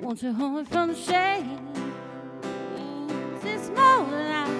Won't you hold me from the shade? This than I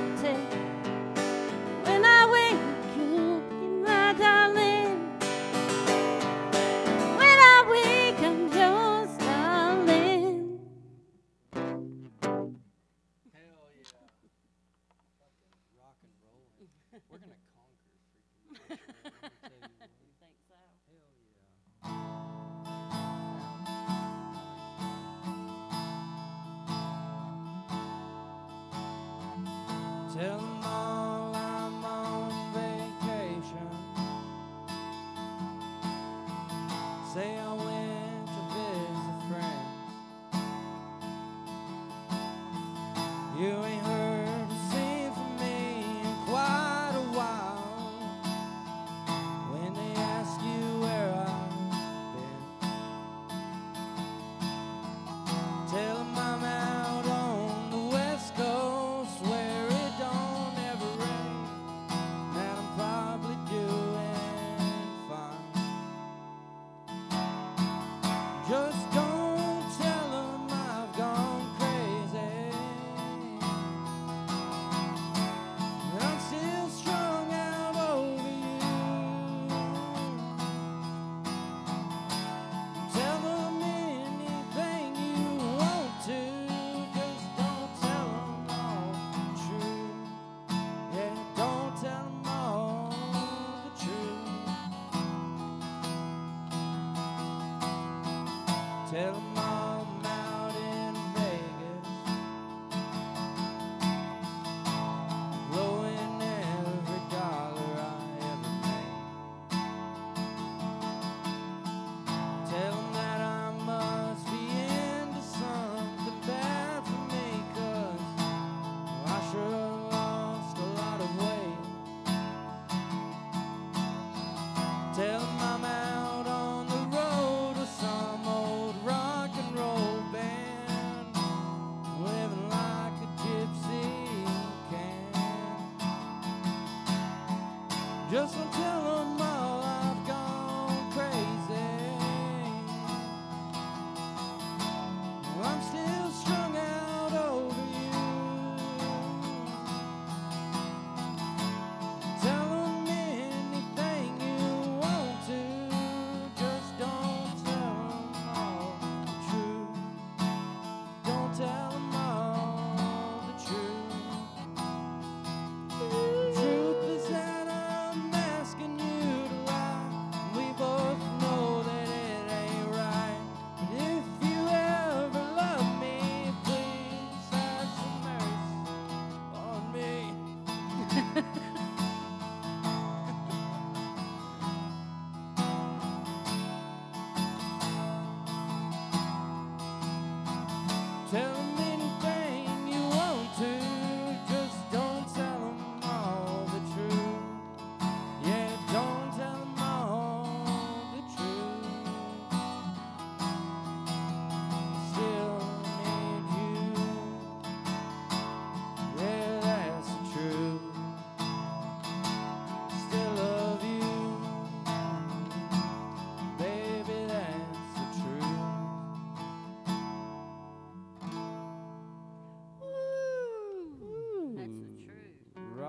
castle too.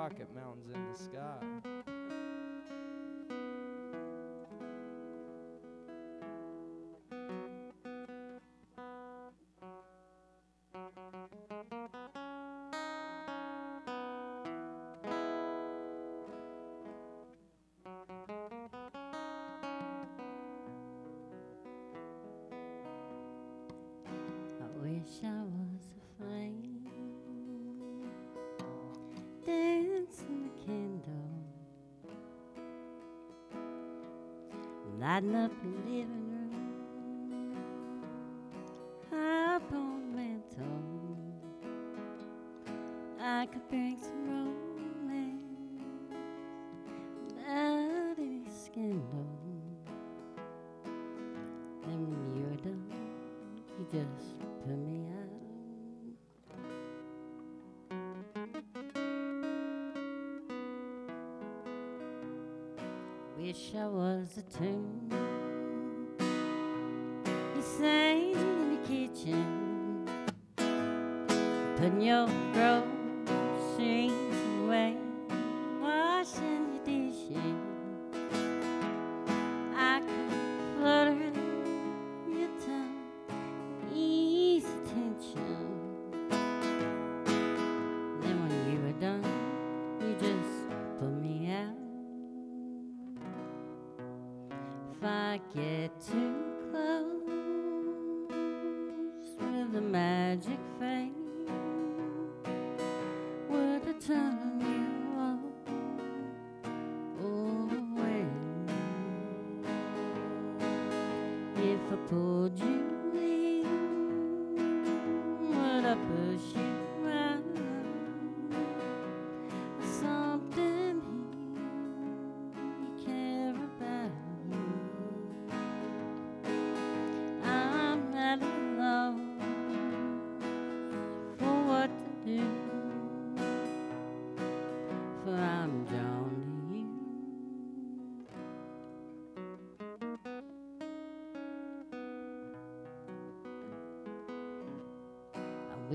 rocket mountains in the sky. I love living. wish I was a tune. You sang in the kitchen, putting your growth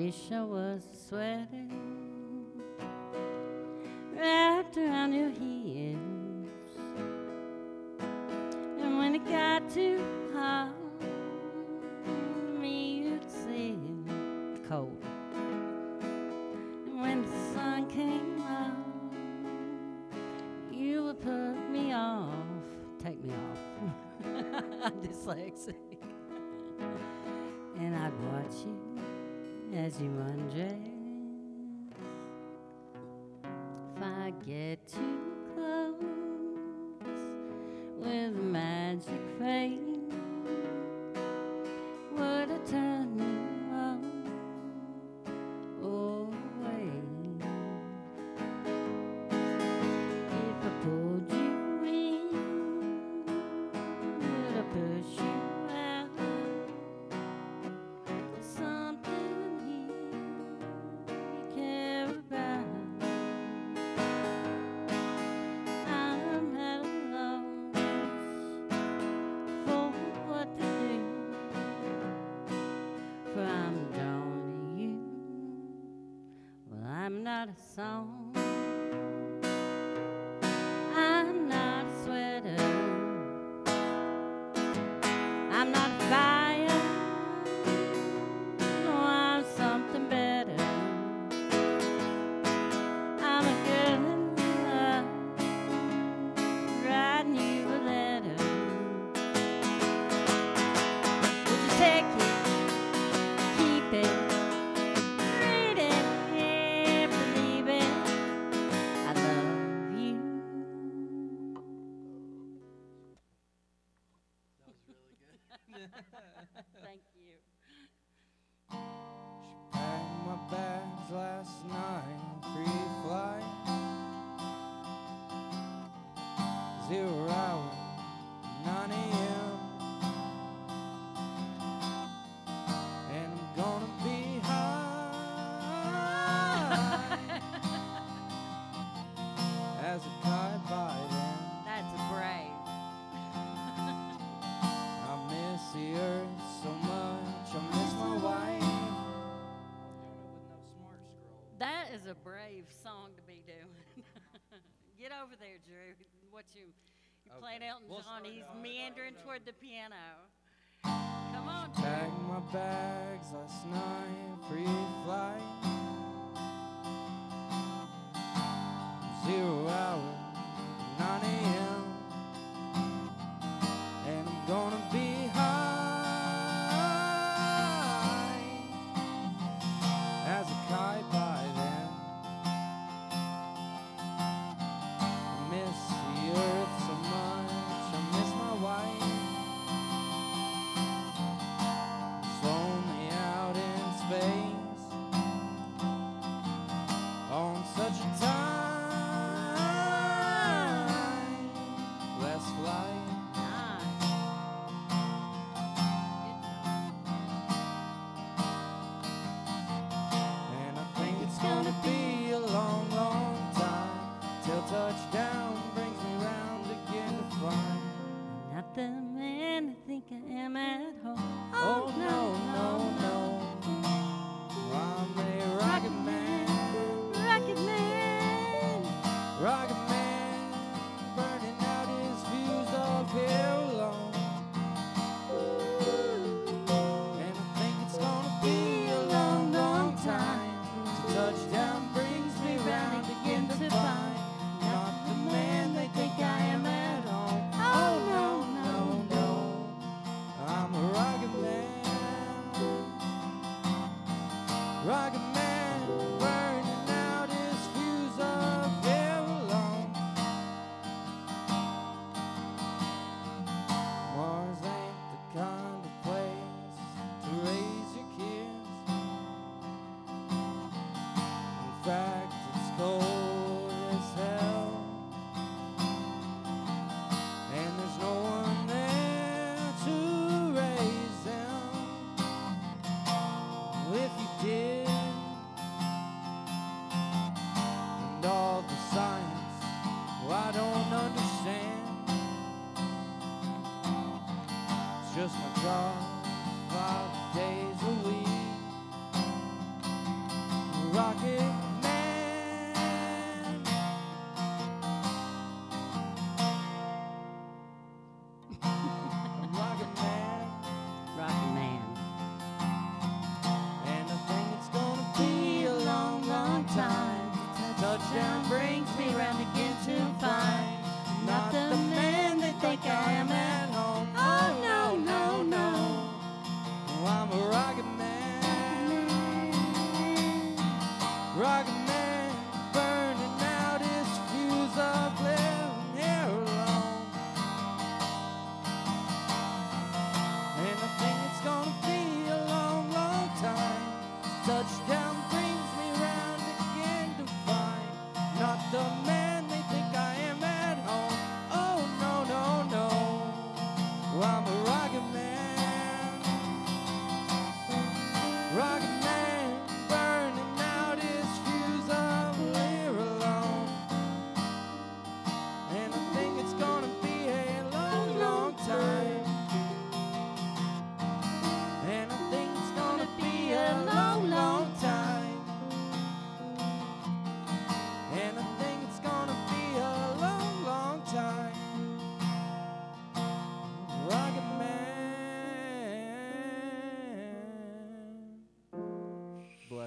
wish I was a sweater wrapped around your heels. And when it got too hot, me you'd say cold. And when the sun came out, you would put me off, take me off. I'm dyslexic. And I'd watch you as you undress. If I get too close with magic fade, a kite by then. That's brave. I miss the earth so much. I miss my wife. That is a brave song to be doing. Get over there, Drew. What you you played Elton We'll John. He's now. meandering toward the piano. Come on, Drew. Packed my bags last night, pre-flight. Zero hour, 9 a.m. Rock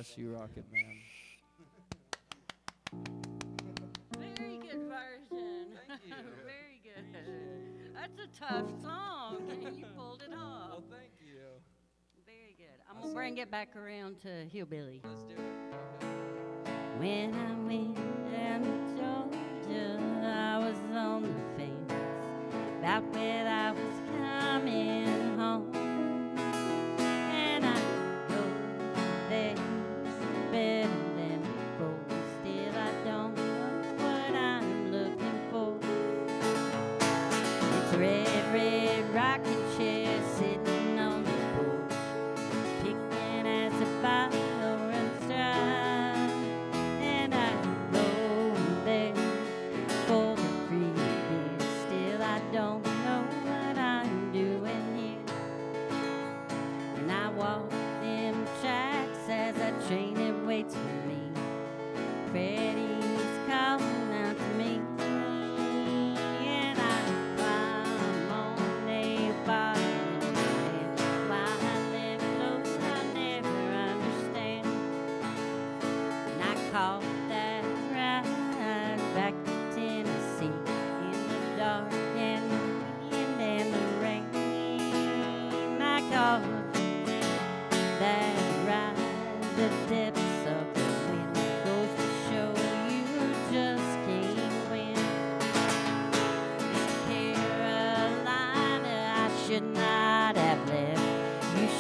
bless you, Rocket Man. Very good version. Thank you. Very good. That's a tough song, and you pulled it off. Well, thank you. Very good. I'm going to bring it back around to Hillbilly. Let's do it. When I went down to Georgia, I was on the fence about where I was red rock.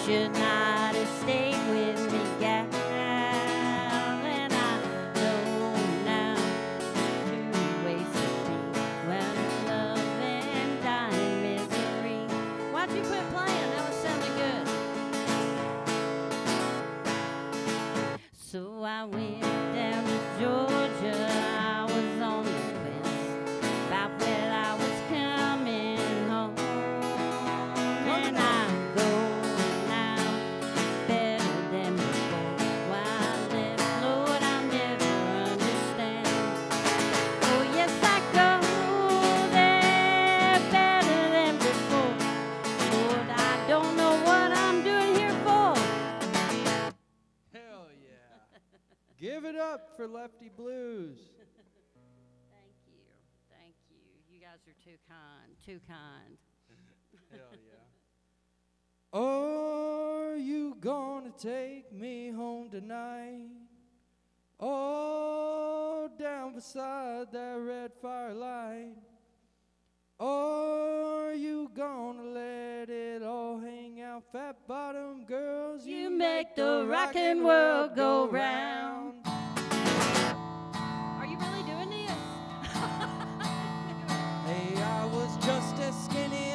should not. Give it up for Lefty Blues. Thank you. Thank you. You guys are too kind. Too kind. Hell yeah. Are you gonna take me home tonight? Oh, down beside that red firelight. Are you gonna let it all hang out? Fat bottom girls, You make the rockin' world go round. Are you really doing this? Hey, I was just a skinny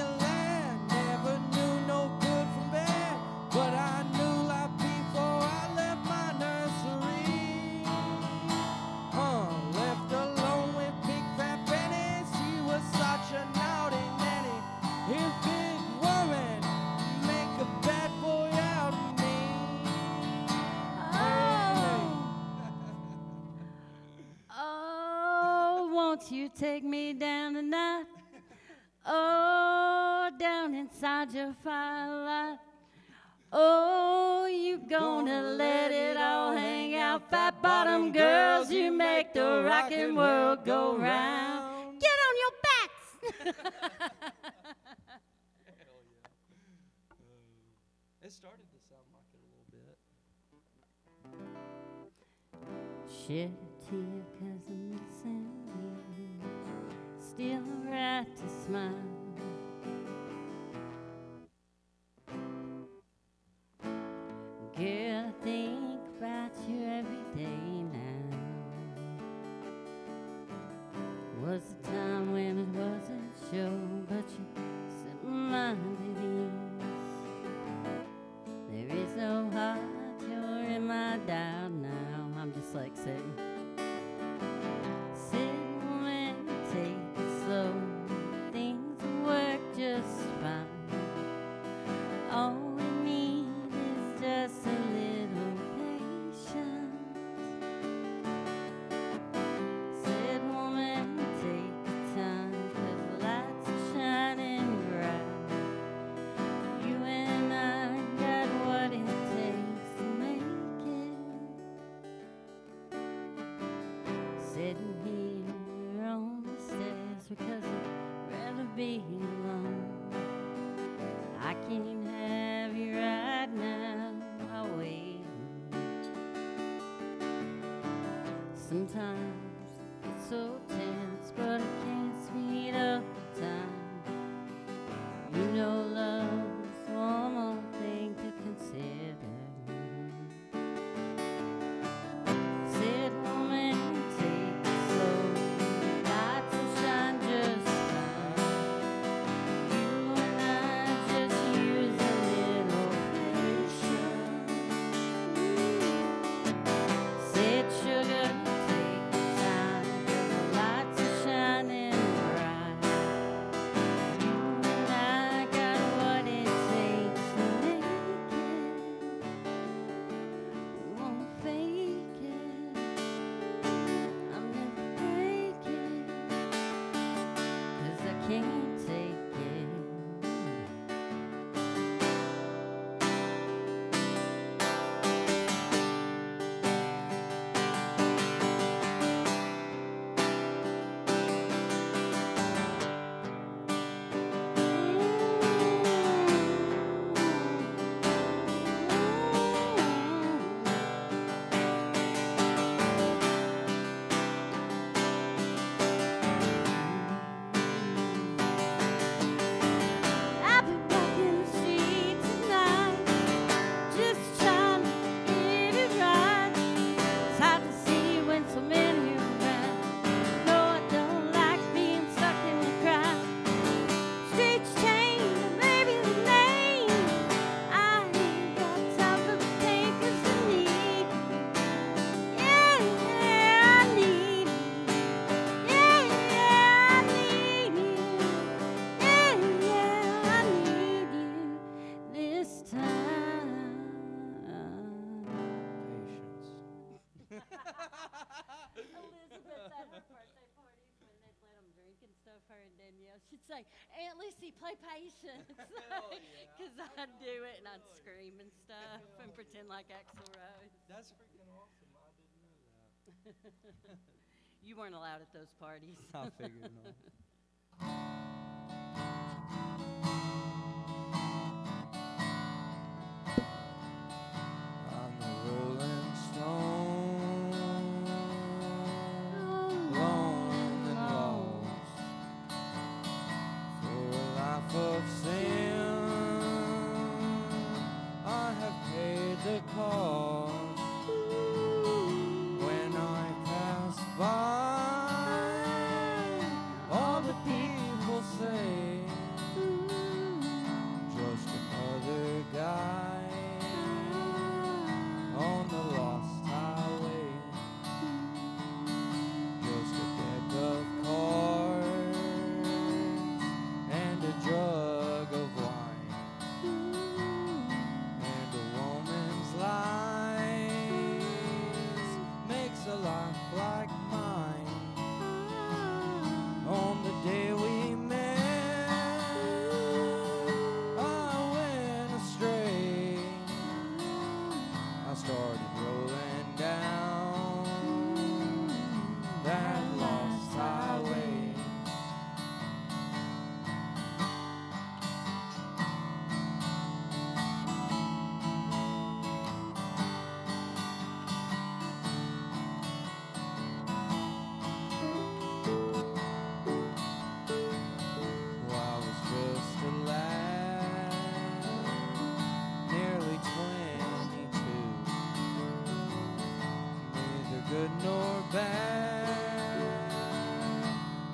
You take me down tonight? Oh, down inside your firelight. Oh, you gonna let it all hang out? Fat bottom girls, you make the rockin' world go round. Get on your backs! It started to sound like it a little bit. Shed a tear To smile. Girl, I think about you every day now. Was a time when it wasn't sure, but you set my Sometimes it's so tense, but I can't speed up the time. You know love's her birthday parties when they'd let them drink and stuff, her and Danielle, she'd say, Aunt Lucy, play patience. Oh, because I'd do it and I'd scream and stuff and pretend like Axl Rose. That's freaking awesome. I didn't know that. You weren't allowed at those parties. I figured not. nor bad.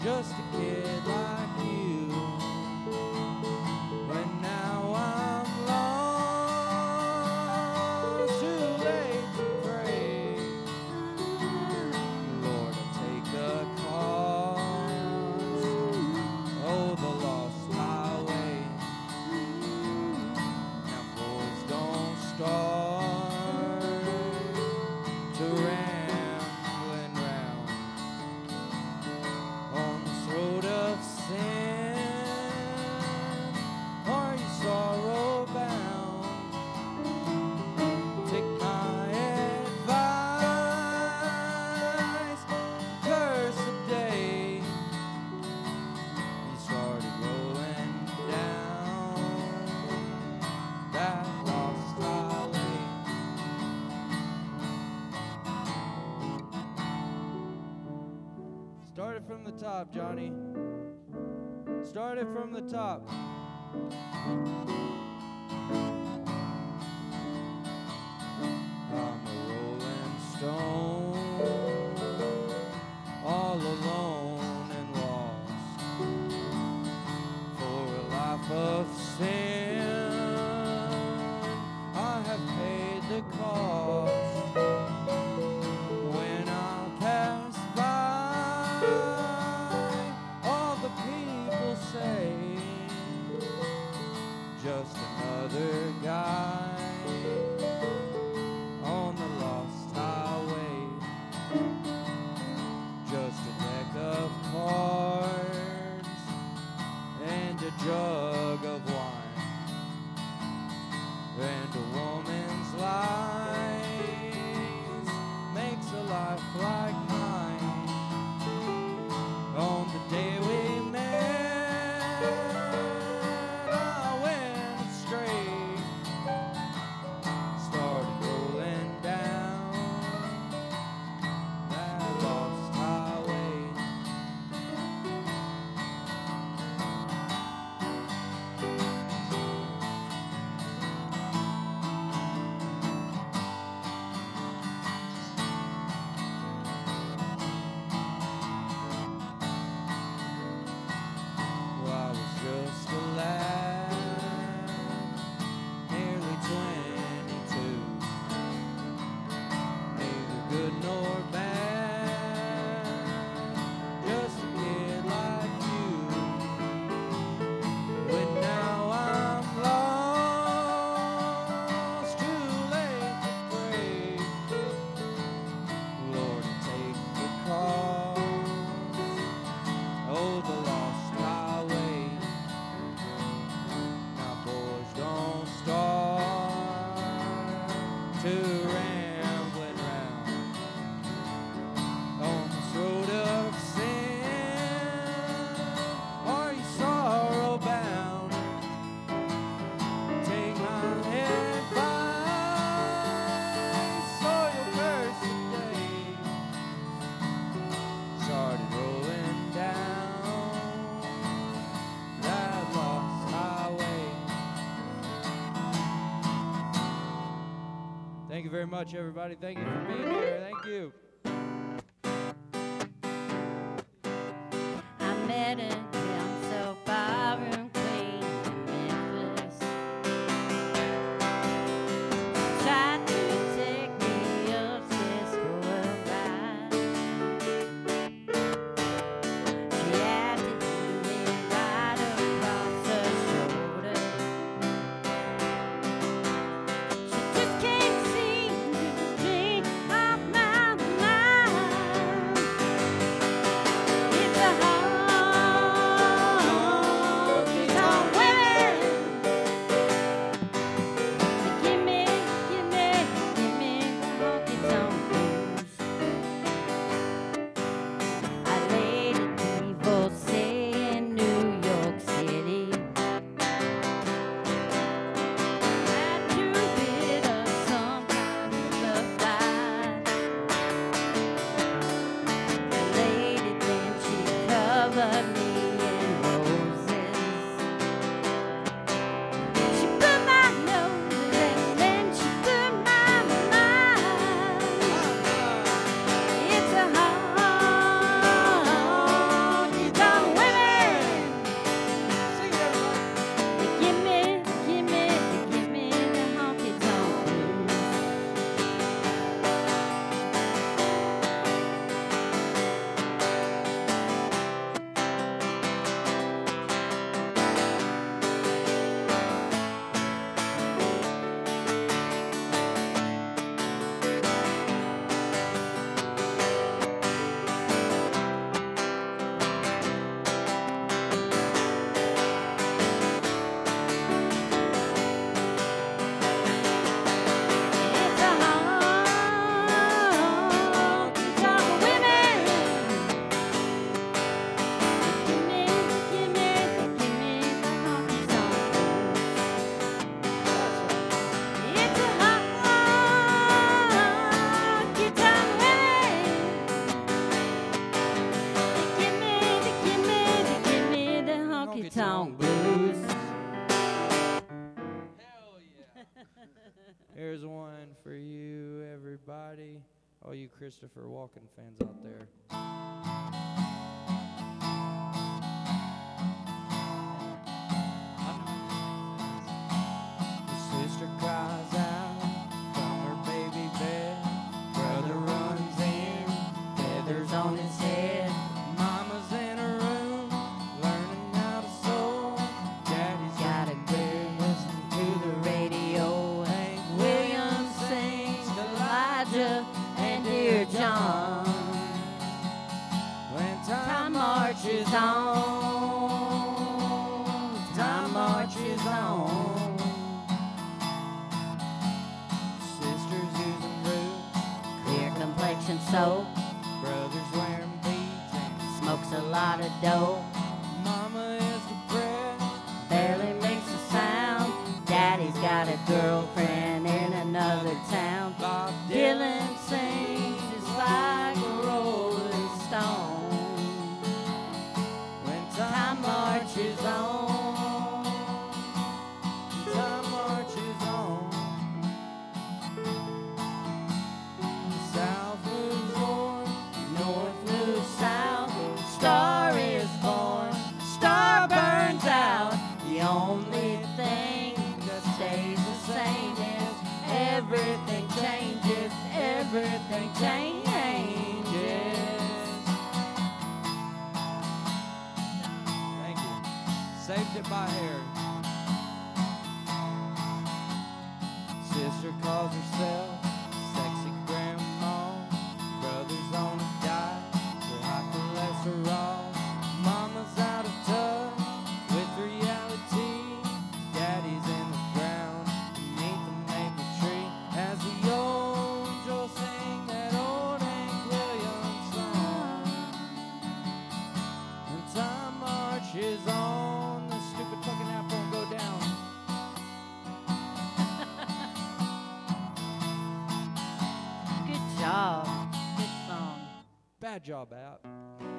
Just a kid like top, Johnny. Start it from the top. a jug of wine and a. much, everybody. Thank you for being here. Christopher Walken fans out there. only thing that stays the same is everything changes, everything changes. Thank you. Saved it by hair. Sister calls herself.